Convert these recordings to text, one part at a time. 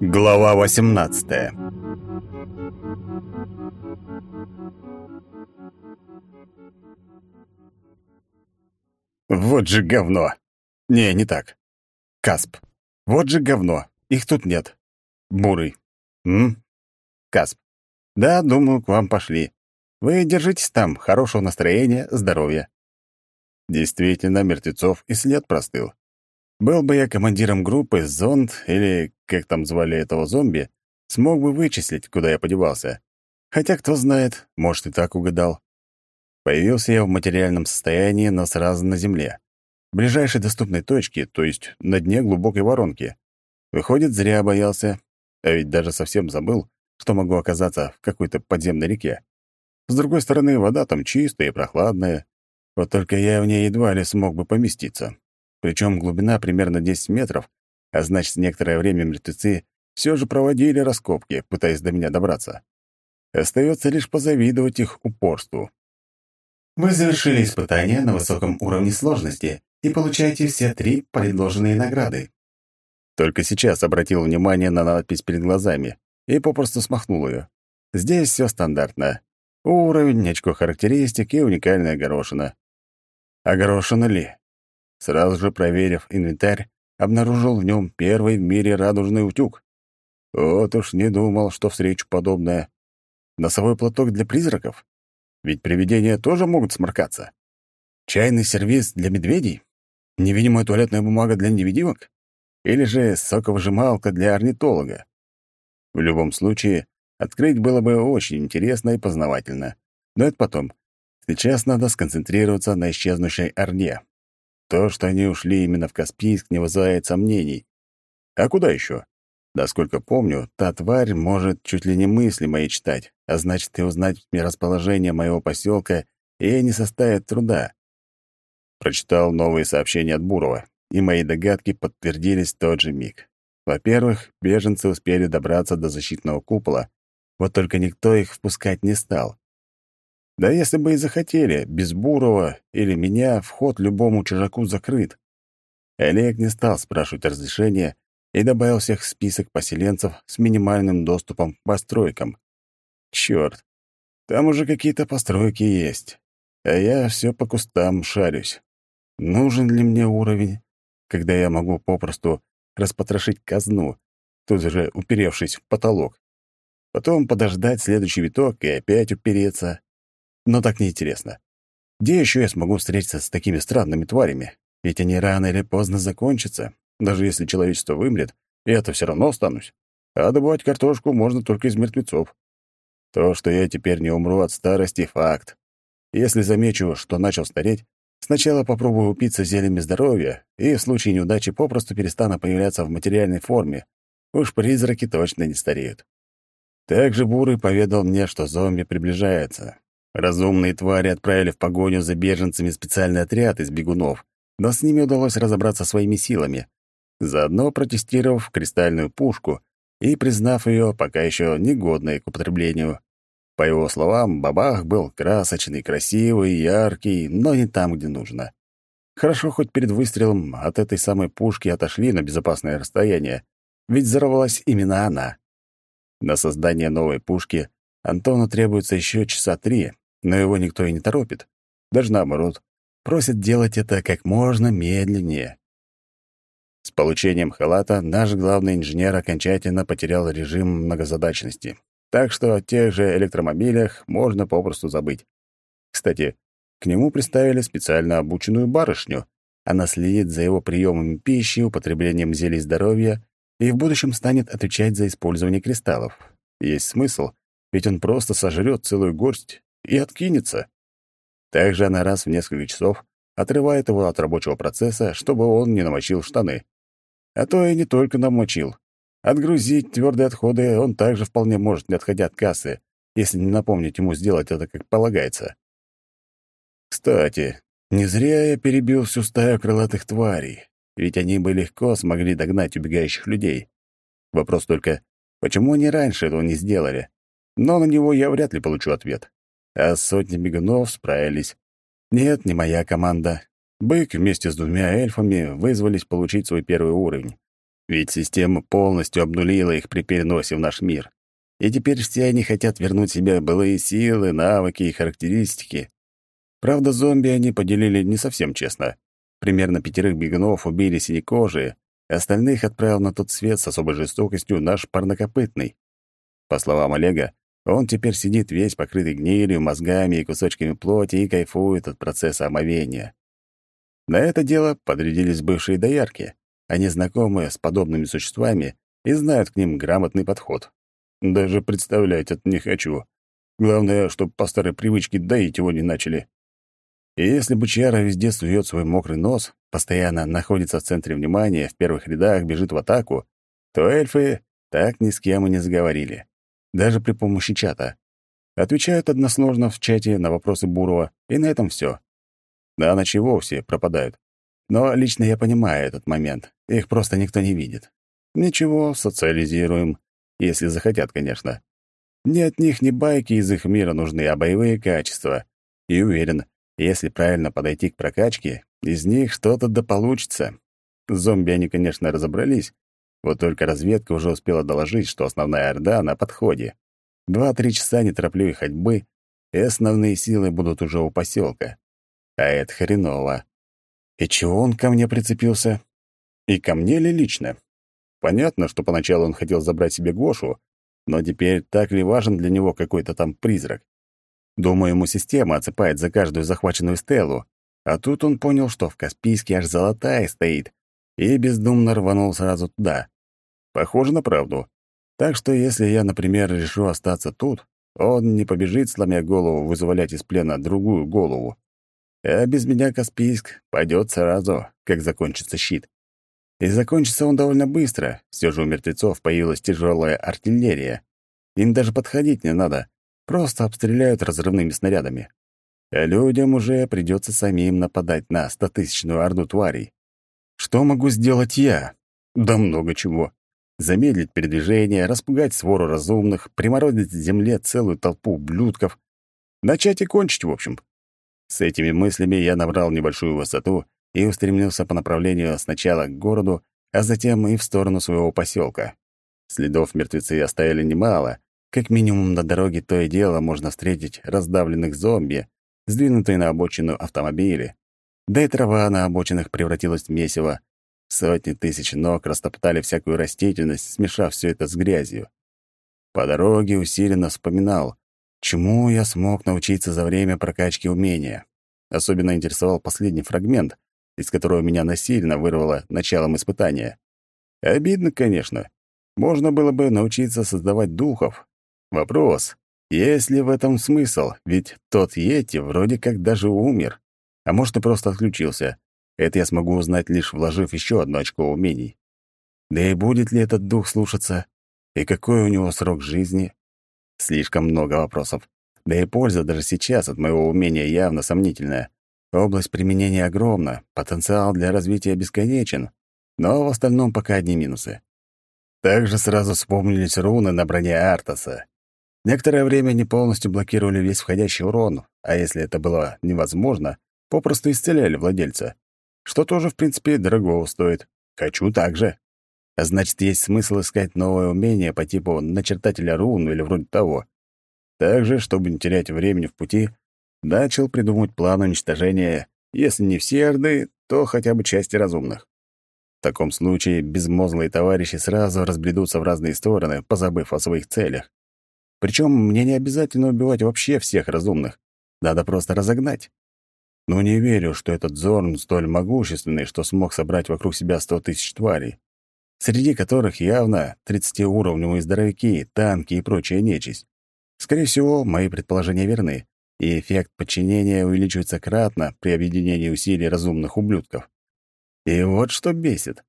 Глава 18 Вот же говно. Не, не так. Касп. Вот же говно. Их тут нет. Бурый. М? Касп. Да, думаю, к вам пошли. Вы держитесь там, хорошего настроения, здоровья. Действительно, мертвецов и след простыл. Был бы я командиром группы, зонд, или, как там звали этого зомби, смог бы вычислить, куда я подевался. Хотя, кто знает, может, и так угадал. Появился я в материальном состоянии, но сразу на земле. В ближайшей доступной точке, то есть на дне глубокой воронки. Выходит, зря боялся, а ведь даже совсем забыл, что могу оказаться в какой-то подземной реке. С другой стороны, вода там чистая и прохладная. Вот только я в ней едва ли смог бы поместиться. Причем глубина примерно 10 метров, а значит, некоторое время мертвецы все же проводили раскопки, пытаясь до меня добраться. Остается лишь позавидовать их упорству. Вы завершили испытание на высоком уровне сложности и получаете все три предложенные награды. Только сейчас обратил внимание на надпись перед глазами и попросту смахнул ее. Здесь все стандартно. Уровень, очко характеристик и уникальная горошина. А горошина ли? Сразу же проверив инвентарь, обнаружил в нем первый в мире радужный утюг. Вот уж не думал, что встречу подобное. Носовой платок для призраков? Ведь привидения тоже могут сморкаться. Чайный сервиз для медведей? Невидимая туалетная бумага для невидимок? Или же соковыжималка для орнитолога? В любом случае, открыть было бы очень интересно и познавательно. Но это потом. Сейчас надо сконцентрироваться на исчезнувшей Орде. То, что они ушли именно в Каспийск, не вызывает сомнений. А куда еще? Насколько помню, та тварь может чуть ли не мысли мои читать, а значит, и узнать расположение моего поселка ей не составит труда. Прочитал новые сообщения от Бурова, и мои догадки подтвердились в тот же миг. Во-первых, беженцы успели добраться до защитного купола, вот только никто их впускать не стал. Да если бы и захотели, без Бурова или меня вход любому чужаку закрыт. Олег не стал спрашивать разрешения и добавил всех в список поселенцев с минимальным доступом к постройкам. Чёрт, там уже какие-то постройки есть, а я все по кустам шарюсь. Нужен ли мне уровень, когда я могу попросту распотрошить казну, тут же уперевшись в потолок? Потом подождать следующий виток и опять упереться но так неинтересно. Где еще я смогу встретиться с такими странными тварями? Ведь они рано или поздно закончатся. Даже если человечество вымрет, я-то все равно останусь. А добывать картошку можно только из мертвецов. То, что я теперь не умру от старости, — факт. Если замечу, что начал стареть, сначала попробую упиться зельями здоровья и в случае неудачи попросту перестану появляться в материальной форме. Уж призраки точно не стареют. Также Бурый поведал мне, что зомби приближается, Разумные твари отправили в погоню за беженцами специальный отряд из бегунов, но с ними удалось разобраться своими силами, заодно протестировав кристальную пушку и признав ее пока еще негодной к употреблению. По его словам, бабах был красочный, красивый, яркий, но не там, где нужно. Хорошо, хоть перед выстрелом от этой самой пушки отошли на безопасное расстояние, ведь взорвалась именно она. На создание новой пушки Антону требуется еще часа три, но его никто и не торопит. Даже наоборот, просит делать это как можно медленнее. С получением халата наш главный инженер окончательно потерял режим многозадачности. Так что о тех же электромобилях можно попросту забыть. Кстати, к нему приставили специально обученную барышню. Она следит за его приемом пищи, употреблением зелий здоровья и в будущем станет отвечать за использование кристаллов. Есть смысл, ведь он просто сожрет целую горсть и откинется. Также она раз в несколько часов отрывает его от рабочего процесса, чтобы он не намочил штаны. А то и не только намочил. Отгрузить твердые отходы он также вполне может, не отходя от кассы, если не напомнить ему сделать это как полагается. Кстати, не зря я перебил всю стаю крылатых тварей, ведь они бы легко смогли догнать убегающих людей. Вопрос только, почему они раньше этого не сделали? Но на него я вряд ли получу ответ а сотни бегунов справились. Нет, не моя команда. Бык вместе с двумя эльфами вызвались получить свой первый уровень. Ведь система полностью обнулила их при переносе в наш мир. И теперь все они хотят вернуть себе былые силы, навыки и характеристики. Правда, зомби они поделили не совсем честно. Примерно пятерых бегунов убили синекожие, остальных отправил на тот свет с особой жестокостью наш парнокопытный. По словам Олега, он теперь сидит весь покрытый гнилью, мозгами и кусочками плоти и кайфует от процесса омовения. На это дело подрядились бывшие доярки. Они знакомы с подобными существами и знают к ним грамотный подход. Даже представлять это не хочу. Главное, чтобы по старой привычке доить его не начали. И если бычара везде сует свой мокрый нос, постоянно находится в центре внимания, в первых рядах бежит в атаку, то эльфы так ни с кем и не заговорили даже при помощи чата. Отвечают односложно в чате на вопросы Бурова, и на этом все. На ночь и вовсе пропадают. Но лично я понимаю этот момент. Их просто никто не видит. Ничего, социализируем. Если захотят, конечно. Ни от них, ни байки из их мира нужны, а боевые качества. И уверен, если правильно подойти к прокачке, из них что-то да. Зомби они, конечно, разобрались, вот только разведка уже успела доложить, что основная Орда на подходе. Два-три часа неторопливой ходьбы, и основные силы будут уже у поселка. А это хреново. И чего он ко мне прицепился? И ко мне ли лично? Понятно, что поначалу он хотел забрать себе Гошу, но теперь так ли важен для него какой-то там призрак? Думаю, ему система отсыпает за каждую захваченную стелу, а тут он понял, что в Каспийске аж золотая стоит, и бездумно рванул сразу туда. Похоже на правду. Так что если я, например, решу остаться тут, он не побежит, сломя голову, вызволять из плена другую голову. А без меня Каспийск пойдет сразу, как закончится щит. И закончится он довольно быстро. Все же у мертвецов появилась тяжелая артиллерия. Им даже подходить не надо. Просто обстреляют разрывными снарядами. А людям уже придется самим нападать на стотысячную орду тварей. Что могу сделать я? Да много чего. Замедлить передвижение, распугать свору разумных, приморозить к земле целую толпу ублюдков. Начать и кончить, в общем. С этими мыслями я набрал небольшую высоту и устремился по направлению сначала к городу, а затем и в сторону своего поселка. Следов мертвецы оставили немало. Как минимум на дороге то и дело можно встретить раздавленных зомби, сдвинутые на обочину автомобили, да и трава на обочинах превратилась в месиво. Сотни тысяч ног растоптали всякую растительность, смешав все это с грязью. По дороге усиленно вспоминал, чему я смог научиться за время прокачки умения. Особенно интересовал последний фрагмент, из которого меня насильно вырвало началом испытания. Обидно, конечно. Можно было бы научиться создавать духов. Вопрос, есть ли в этом смысл, ведь тот Йети вроде как даже умер а может и просто отключился. Это я смогу узнать, лишь вложив еще одно очко умений. Да и будет ли этот дух слушаться? И какой у него срок жизни? Слишком много вопросов. Да и польза даже сейчас от моего умения явно сомнительная. Область применения огромна, потенциал для развития бесконечен, но в остальном пока одни минусы. Также сразу вспомнились руны на броне Артаса. Некоторое время они полностью блокировали весь входящий урон, а если это было невозможно, попросту исцеляли владельца, что тоже, в принципе, дорого стоит. Хочу так же. А значит, есть смысл искать новое умение по типу начертателя рун или вроде того. Также, чтобы не терять времени в пути, начал придумывать план уничтожения, если не все Орды, то хотя бы части разумных. В таком случае безмозглые товарищи сразу разбредутся в разные стороны, позабыв о своих целях. Причем мне не обязательно убивать вообще всех разумных. Надо просто разогнать. Но не верю, что этот Зорн столь могущественный, что смог собрать вокруг себя сто тысяч тварей, среди которых явно тридцатиуровневые здоровяки, танки и прочая нечисть. Скорее всего, мои предположения верны, и эффект подчинения увеличивается кратно при объединении усилий разумных ублюдков. И вот что бесит.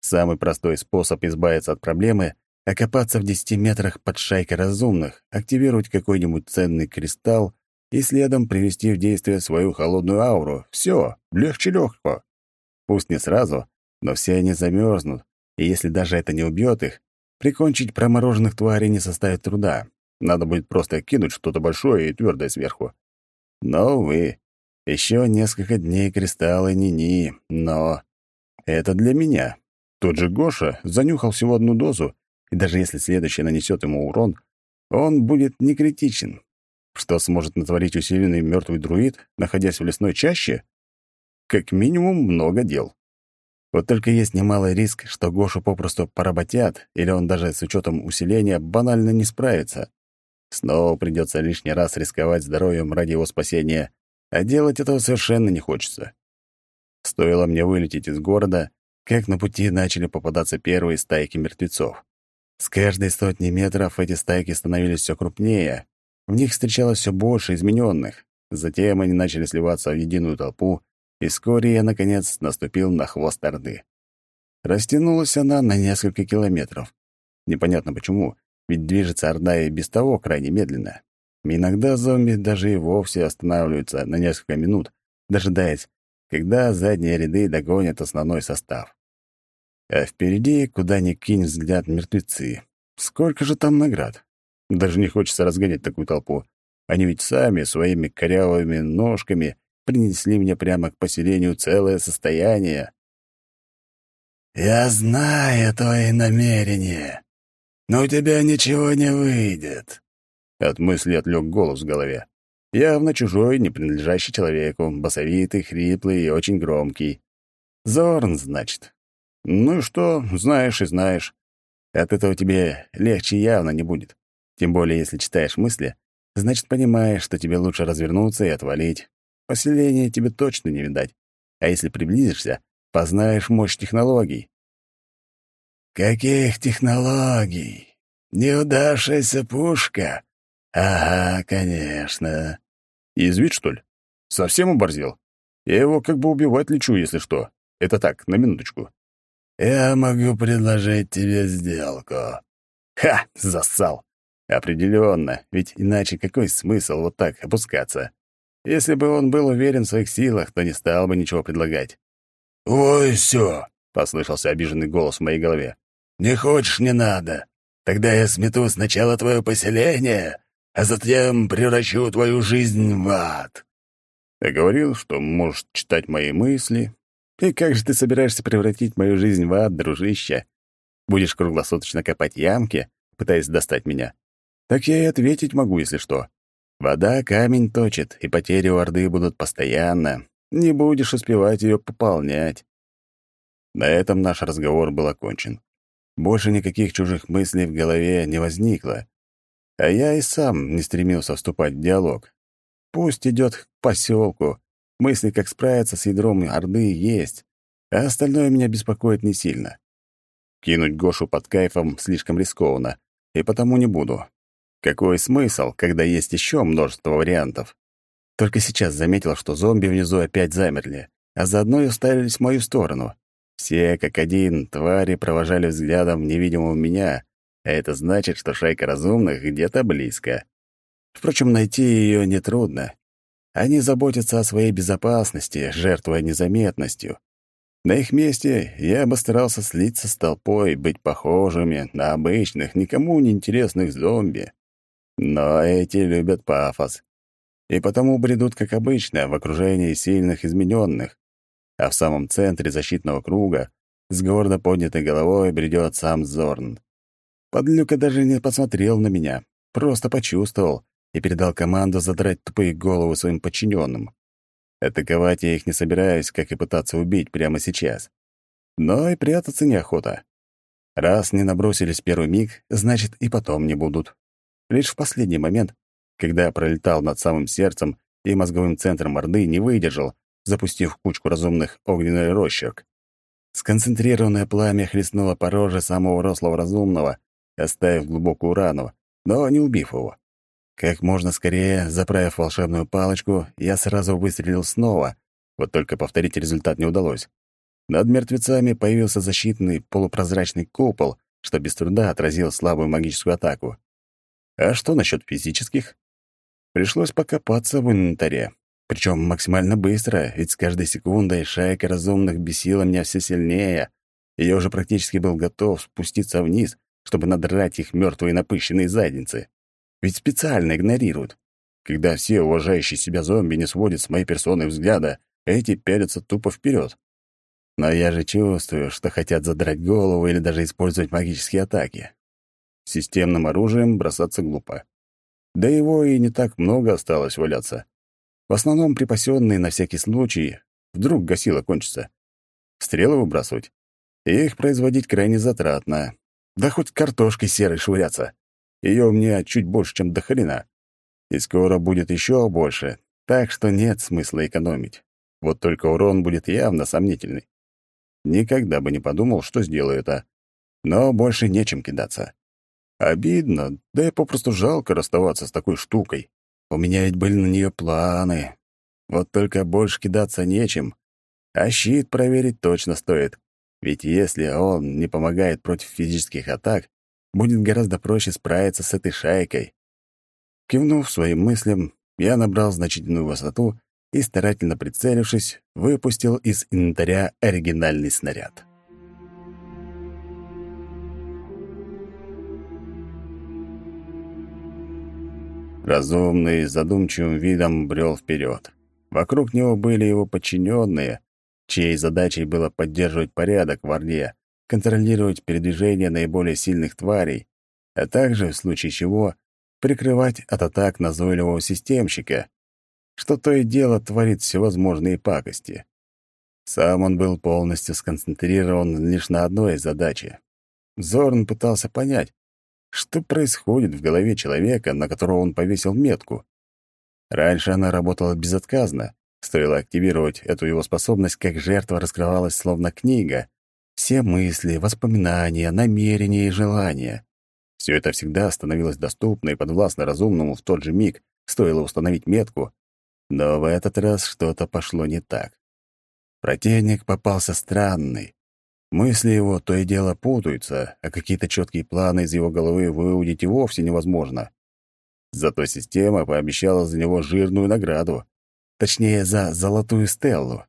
Самый простой способ избавиться от проблемы — окопаться в десяти метрах под шайкой разумных, активировать какой-нибудь ценный кристалл и следом привести в действие свою холодную ауру. Все, легче легко. Пусть не сразу, но все они замерзнут, и если даже это не убьет их, прикончить промороженных тварей не составит труда. Надо будет просто кинуть что-то большое и твердое сверху. Но, увы, Еще несколько дней кристаллы ни-ни, но... Это для меня. Тот же Гоша занюхал всего одну дозу, и даже если следующий нанесет ему урон, он будет не критичен. Что сможет натворить усиленный мертвый друид, находясь в лесной чаще? Как минимум много дел. Вот только есть немалый риск, что Гошу попросту поработят, или он даже с учетом усиления банально не справится. Снова придется лишний раз рисковать здоровьем ради его спасения, а делать этого совершенно не хочется. Стоило мне вылететь из города, как на пути начали попадаться первые стайки мертвецов. С каждой сотни метров эти стайки становились все крупнее. В них встречалось все больше измененных. Затем они начали сливаться в единую толпу, и вскоре я, наконец, наступил на хвост Орды. Растянулась она на несколько километров. Непонятно почему, ведь движется Орда и без того крайне медленно. Иногда зомби даже и вовсе останавливаются на несколько минут, дожидаясь, когда задние ряды догонят основной состав. А впереди, куда ни кинь взгляд, мертвецы. Сколько же там наград? Даже не хочется разгонять такую толпу. Они ведь сами своими корявыми ножками принесли мне прямо к поселению целое состояние. «Я знаю твои намерения, но у тебя ничего не выйдет». От мысли отвлек голос в голове. Явно чужой, не принадлежащий человеку, басовитый, хриплый и очень громкий. Зорн, значит. Ну и что, знаешь и знаешь. От этого тебе легче явно не будет. Тем более, если читаешь мысли, значит, понимаешь, что тебе лучше развернуться и отвалить. Поселение тебе точно не видать. А если приблизишься, познаешь мощь технологий. «Каких технологий? Неудавшаяся пушка? Ага, конечно». Язвит, что ли? Совсем оборзел? Я его как бы убивать лечу, если что. Это так, на минуточку. «Я могу предложить тебе сделку». «Ха! Зассал!» Определенно, ведь иначе какой смысл вот так опускаться? Если бы он был уверен в своих силах, то не стал бы ничего предлагать. «Ой, все!» — послышался обиженный голос в моей голове. «Не хочешь — не надо. Тогда я смету сначала твое поселение, а затем превращу твою жизнь в ад». Ты говорил, что можешь читать мои мысли. И как же ты собираешься превратить мою жизнь в ад, дружище? Будешь круглосуточно копать ямки, пытаясь достать меня? Так я и ответить могу, если что. Вода камень точит, и потери у Орды будут постоянно. Не будешь успевать ее пополнять. На этом наш разговор был окончен. Больше никаких чужих мыслей в голове не возникло. А я и сам не стремился вступать в диалог. Пусть идет к поселку. Мысли, как справиться с ядром Орды, есть, а остальное меня беспокоит не сильно. Кинуть Гошу под кайфом слишком рискованно, и потому не буду. Какой смысл, когда есть еще множество вариантов? Только сейчас заметил, что зомби внизу опять замерли, а заодно и уставились в мою сторону. Все, как один, твари провожали взглядом невидимого меня, а это значит, что шайка разумных где-то близко. Впрочем, найти ее нетрудно. Они заботятся о своей безопасности, жертвуя незаметностью. На их месте я бы старался слиться с толпой, быть похожими на обычных, никому не интересных зомби. Но эти любят пафос. И потому бредут, как обычно, в окружении сильных измененных. А в самом центре защитного круга с гордо поднятой головой бредет сам Зорн. Подлюка даже не посмотрел на меня, просто почувствовал и передал команду задрать тупые головы своим подчиненным. Атаковать я их не собираюсь, как и пытаться убить прямо сейчас. Но и прятаться неохота. Раз не набросились первый миг, значит, и потом не будут. Лишь в последний момент, когда пролетал над самым сердцем и мозговым центром Орды, не выдержал, запустив кучку разумных огненный росчерк. Сконцентрированное пламя хлестнуло по роже самого рослого разумного, оставив глубокую рану, но не убив его. Как можно скорее, заправив волшебную палочку, я сразу выстрелил снова, вот только повторить результат не удалось. Над мертвецами появился защитный полупрозрачный купол, что без труда отразил слабую магическую атаку. А что насчет физических? Пришлось покопаться в инвентаре. Причем максимально быстро, ведь с каждой секундой шайка разумных бесила меня все сильнее, я уже практически был готов спуститься вниз, чтобы надрать их мертвые напыщенные задницы. Ведь специально игнорируют. когда все уважающие себя зомби не сводят с моей персоны взгляда, эти пялятся тупо вперед. Но я же чувствую, что хотят задрать голову или даже использовать магические атаки. Системным оружием бросаться глупо. Да его и не так много осталось валяться. В основном припасенные на всякий случай, вдруг гасило кончится. Стрелы выбрасывать. И их производить крайне затратно. Да хоть картошкой серой швыряться. Ее у меня чуть больше, чем до хрена. И скоро будет еще больше, так что нет смысла экономить. Вот только урон будет явно сомнительный. Никогда бы не подумал, что сделаю это. Но больше нечем кидаться. Обидно, да и попросту жалко расставаться с такой штукой. У меня ведь были на нее планы. Вот только больше кидаться нечем. А щит проверить точно стоит. Ведь если он не помогает против физических атак, будет гораздо проще справиться с этой шайкой. Кивнув своим мыслям, я набрал значительную высоту и, старательно прицелившись, выпустил из инвентаря оригинальный снаряд. Разумный, задумчивым видом брел вперед. Вокруг него были его подчиненные, чьей задачей было поддерживать порядок в Орде, контролировать передвижение наиболее сильных тварей, а также, в случае чего, прикрывать от атак назойливого системщика, что то и дело творит всевозможные пакости. Сам он был полностью сконцентрирован лишь на одной задаче. Зорн пытался понять, что происходит в голове человека, на которого он повесил метку. Раньше она работала безотказно. Стоило активировать эту его способность, как жертва раскрывалась словно книга. Все мысли, воспоминания, намерения и желания. Все это всегда становилось доступно и подвластно разумному в тот же миг, стоило установить метку, но в этот раз что-то пошло не так. Противник попался странный. Мысли его то и дело путаются, а какие-то четкие планы из его головы выудить и вовсе невозможно. Зато система пообещала за него жирную награду. Точнее, за золотую стеллу.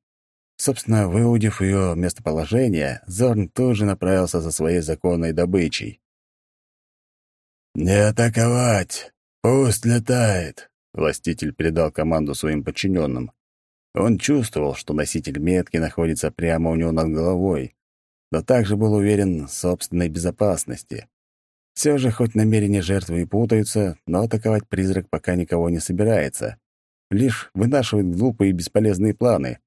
Собственно, выудив ее местоположение, Зорн тоже направился за своей законной добычей. «Не атаковать! Пусть летает!» Властитель передал команду своим подчиненным. Он чувствовал, что носитель метки находится прямо у него над головой, но также был уверен в собственной безопасности. Все же, хоть намерения жертвы и путаются, но атаковать призрак пока никого не собирается. Лишь вынашивает глупые и бесполезные планы.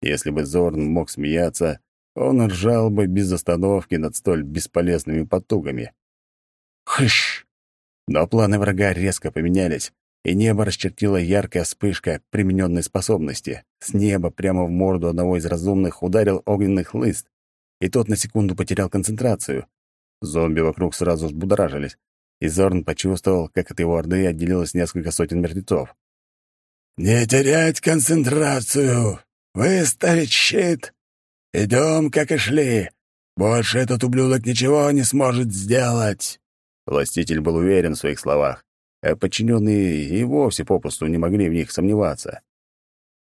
Если бы Зорн мог смеяться, он ржал бы без остановки над столь бесполезными потугами. Хыш! Но планы врага резко поменялись, и небо расчертила яркая вспышка примененной способности. С неба прямо в морду одного из разумных ударил огненный хлыст, и тот на секунду потерял концентрацию. Зомби вокруг сразу взбудоражились, и Зорн почувствовал, как от его орды отделилось несколько сотен мертвецов. «Не терять концентрацию! Выставить щит! Идем, как и шли! Больше этот ублюдок ничего не сможет сделать!» Властитель был уверен в своих словах а подчиненные и вовсе попросту не могли в них сомневаться.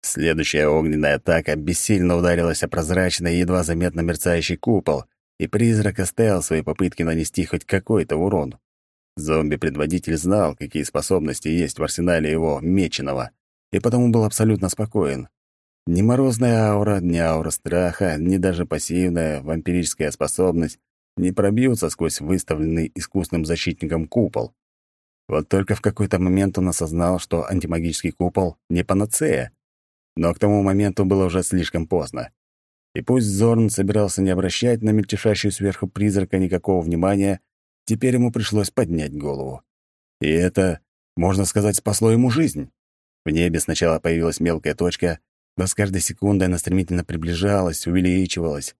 Следующая огненная атака бессильно ударилась о прозрачный, едва заметно мерцающий купол, и призрак оставил свои попытки нанести хоть какой-то урон. Зомби-предводитель знал, какие способности есть в арсенале его меченого, и потому был абсолютно спокоен. Ни морозная аура, ни аура страха, ни даже пассивная вампирическая способность не пробьются сквозь выставленный искусным защитником купол. Вот только в какой-то момент он осознал, что антимагический купол — не панацея. Но к тому моменту было уже слишком поздно. И пусть Зорн собирался не обращать на мельтешащую сверху призрака никакого внимания, теперь ему пришлось поднять голову. И это, можно сказать, спасло ему жизнь. В небе сначала появилась мелкая точка, но с каждой секундой она стремительно приближалась, увеличивалась.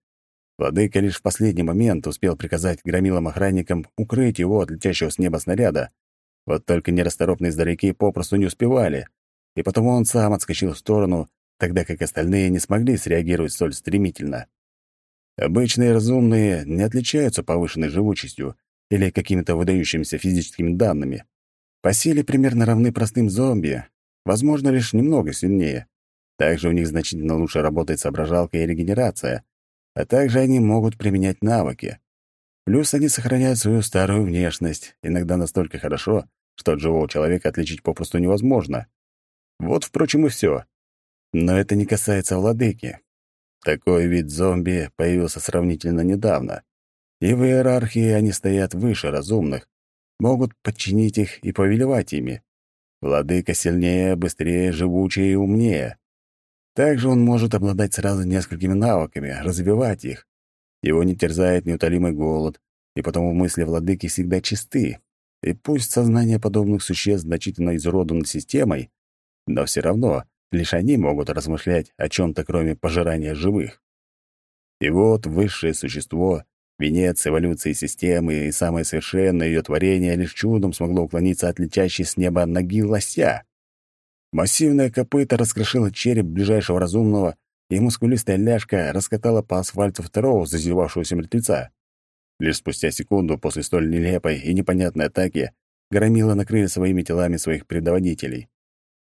Владыка лишь в последний момент успел приказать громилам-охранникам укрыть его от летящего с неба снаряда, вот только нерасторопные здоровяки попросту не успевали, и потому он сам отскочил в сторону, тогда как остальные не смогли среагировать столь стремительно. Обычные разумные не отличаются повышенной живучестью или какими-то выдающимися физическими данными. По силе примерно равны простым зомби, возможно, лишь немного сильнее. Также у них значительно лучше работает соображалка и регенерация, а также они могут применять навыки. Плюс они сохраняют свою старую внешность, иногда настолько хорошо, что от живого человека отличить попросту невозможно. Вот, впрочем, и все. Но это не касается владыки. Такой вид зомби появился сравнительно недавно, и в иерархии они стоят выше разумных, могут подчинить их и повелевать ими. Владыка сильнее, быстрее, живучее и умнее. Также он может обладать сразу несколькими навыками, развивать их. Его не терзает неутолимый голод, и потому мысли владыки всегда чисты. И пусть сознание подобных существ значительно изуродовано системой, но все равно лишь они могут размышлять о чем то кроме пожирания живых. И вот высшее существо, венец эволюции системы и самое совершенное ее творение лишь чудом смогло уклониться от летящей с неба ноги лося. Массивное копыто раскрошило череп ближайшего разумного, и мускулистая ляжка раскатала по асфальту второго зазевавшегося мертвеца. Лишь спустя секунду после столь нелепой и непонятной атаки громила накрыли своими телами своих предводителей.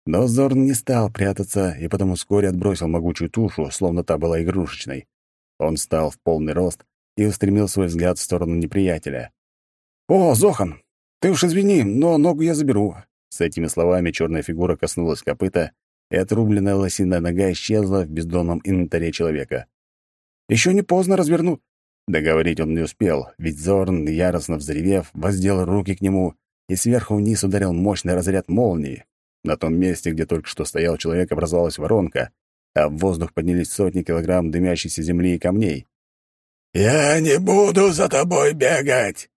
Но Зорн не стал прятаться и потому вскоре отбросил могучую тушу, словно та была игрушечной. Он встал в полный рост и устремил свой взгляд в сторону неприятеля. «О, Зохан, ты уж извини, но ногу я заберу». С этими словами черная фигура коснулась копыта, и отрубленная лосиная нога исчезла в бездонном инвентаре человека. «Еще не поздно разверну...» Договорить он не успел, ведь Зорн, яростно взревев, воздел руки к нему и сверху вниз ударил мощный разряд молнии. На том месте, где только что стоял человек, образовалась воронка, а в воздух поднялись сотни килограмм дымящейся земли и камней. «Я не буду за тобой бегать!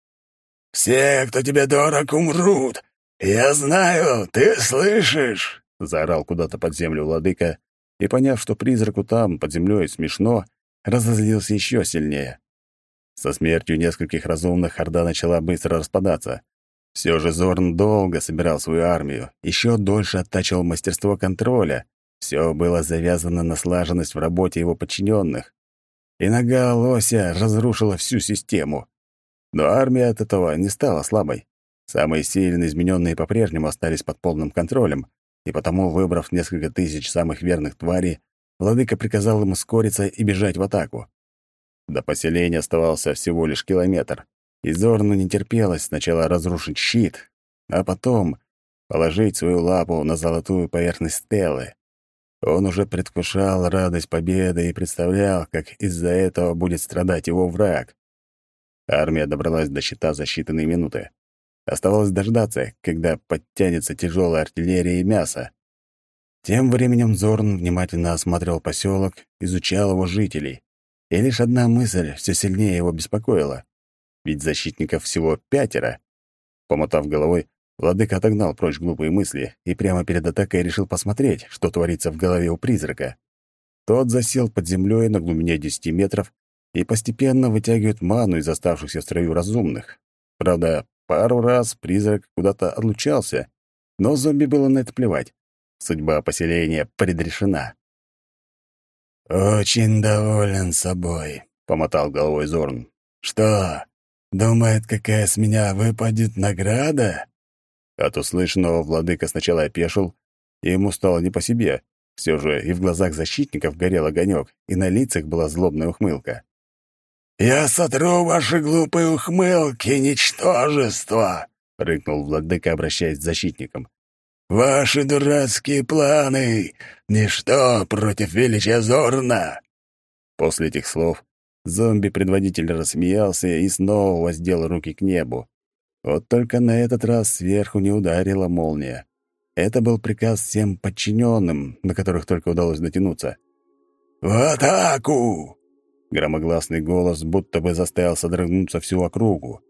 Все, кто тебе дорог, умрут! Я знаю, ты слышишь!» — заорал куда-то под землю владыка, и, поняв, что призраку там, под землей, смешно, разозлился еще сильнее. Со смертью нескольких разумных Орда начала быстро распадаться. Все же Зорн долго собирал свою армию, еще дольше оттачивал мастерство контроля. Все было завязано на слаженность в работе его подчиненных. И нога лося разрушила всю систему. Но армия от этого не стала слабой. Самые сильные измененные по-прежнему остались под полным контролем, и потому, выбрав несколько тысяч самых верных тварей, владыка приказал им ускориться и бежать в атаку. До поселения оставался всего лишь километр, и Зорну не терпелось сначала разрушить щит, а потом положить свою лапу на золотую поверхность стелы. Он уже предвкушал радость победы и представлял, как из-за этого будет страдать его враг. Армия добралась до щита за считанные минуты. Оставалось дождаться, когда подтянется тяжелая артиллерия и мясо. Тем временем Зорн внимательно осматривал поселок, изучал его жителей. И лишь одна мысль все сильнее его беспокоила. Ведь защитников всего пятеро. Помотав головой, владыка отогнал прочь глупые мысли и прямо перед атакой решил посмотреть, что творится в голове у призрака. Тот засел под землей на глубине 10 метров и постепенно вытягивает ману из оставшихся в строю разумных. Правда, пару раз призрак куда-то отлучался, но зомби было на это плевать. Судьба поселения предрешена. «Очень доволен собой», — помотал головой Зорн. «Что, думает, какая с меня выпадет награда?» От услышанного владыка сначала опешил, и ему стало не по себе. Все же и в глазах защитников горел огонек, и на лицах была злобная ухмылка. «Я сотру ваши глупые ухмылки, ничтожество!» — рыкнул владыка, обращаясь к защитникам. «Ваши дурацкие планы — ничто против величия Зорна!» После этих слов зомби-предводитель рассмеялся и снова воздел руки к небу. Вот только на этот раз сверху не ударила молния. Это был приказ всем подчиненным, на которых только удалось дотянуться. «В атаку!» Громогласный голос будто бы заставил содрогнуться всю округу.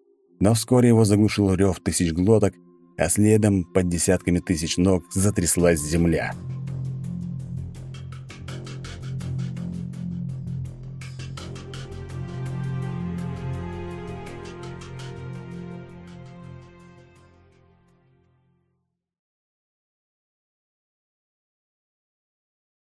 Но вскоре его заглушил рев тысяч глоток, а следом под десятками тысяч ног затряслась земля.